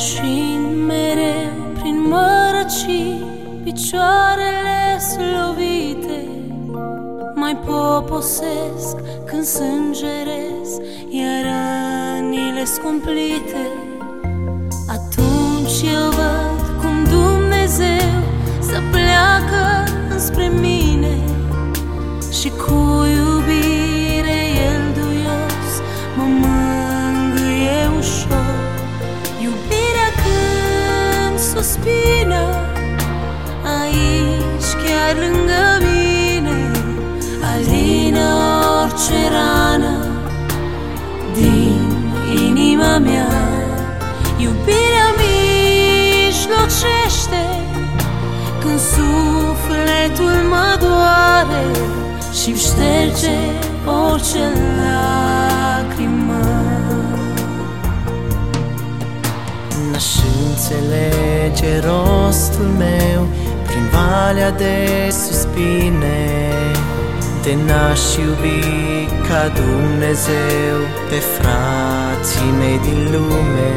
mașini mereu prin mărăcii Picioarele slovite Mai poposesc când sângerez Iar rănile scumplite. Atunci eu văd cum Dumnezeu Să pleacă înspre mine. Și cu când suspină Aici chiar lângă mine Alină orice rană Din inima mea. Iubirea mijlocește Când sufletul mă doare Și-mi șterge orice lacrimă. N-aș înțelege rostul meu Prin valea de suspine. De n-aș iubi ca Dumnezeu Pe frații mei din lume.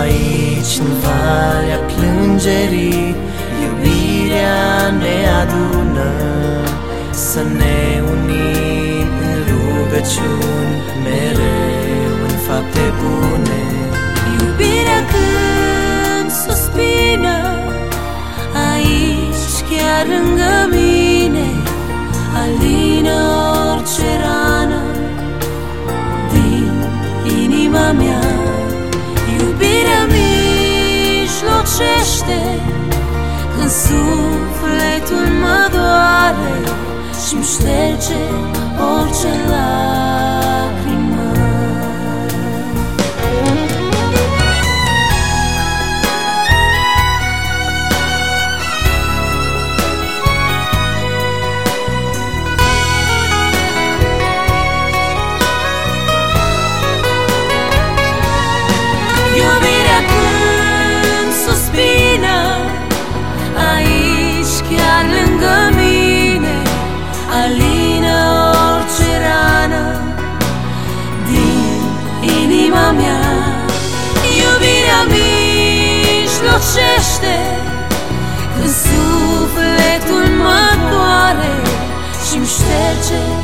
Aici, în valea plângerii Iubirea ne adună. Să ne unim în rugăciuni Mereu în fapte bune lângă mine Alină orice rană Din inima mea. Iubirea mijlocește Când sufletul mă doare Și-mi șterge orice mijlocește Când sufletul mă doare Și-mi șterge orice lacrimă